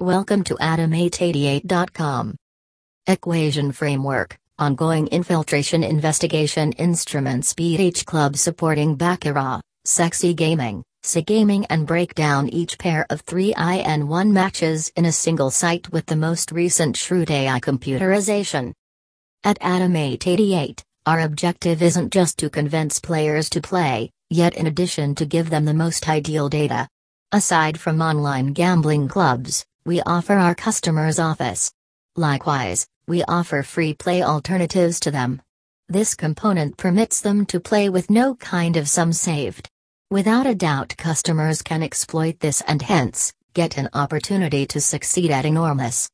Welcome to Adam888.com. Equation Framework Ongoing Infiltration Investigation Instruments Beach Club supporting Baccarat, Sexy Gaming, gaming and break down each pair of 3IN1 matches in a single site with the most recent Shrewd AI computerization. At Adam888, our objective isn't just to convince players to play, yet in addition to give them the most ideal data. Aside from online gambling clubs, we offer our customers office. Likewise, we offer free play alternatives to them. This component permits them to play with no kind of sum saved. Without a doubt, customers can exploit this and hence, get an opportunity to succeed at enormous.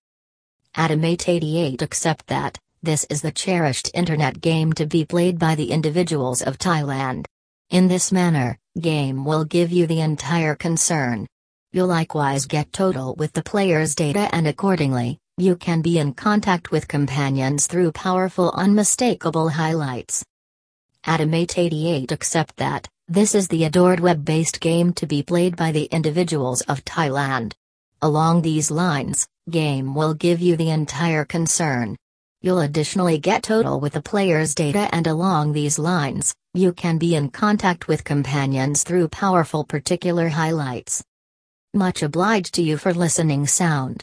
Adam 88 accept that, this is the cherished internet game to be played by the individuals of Thailand. In this manner, game will give you the entire concern. You'll likewise get total with the player's data and accordingly, you can be in contact with companions through powerful unmistakable highlights. adam 88 accept that, this is the adored web-based game to be played by the individuals of Thailand. Along these lines, game will give you the entire concern. You'll additionally get total with the player's data and along these lines, you can be in contact with companions through powerful particular highlights. Much obliged to you for listening sound.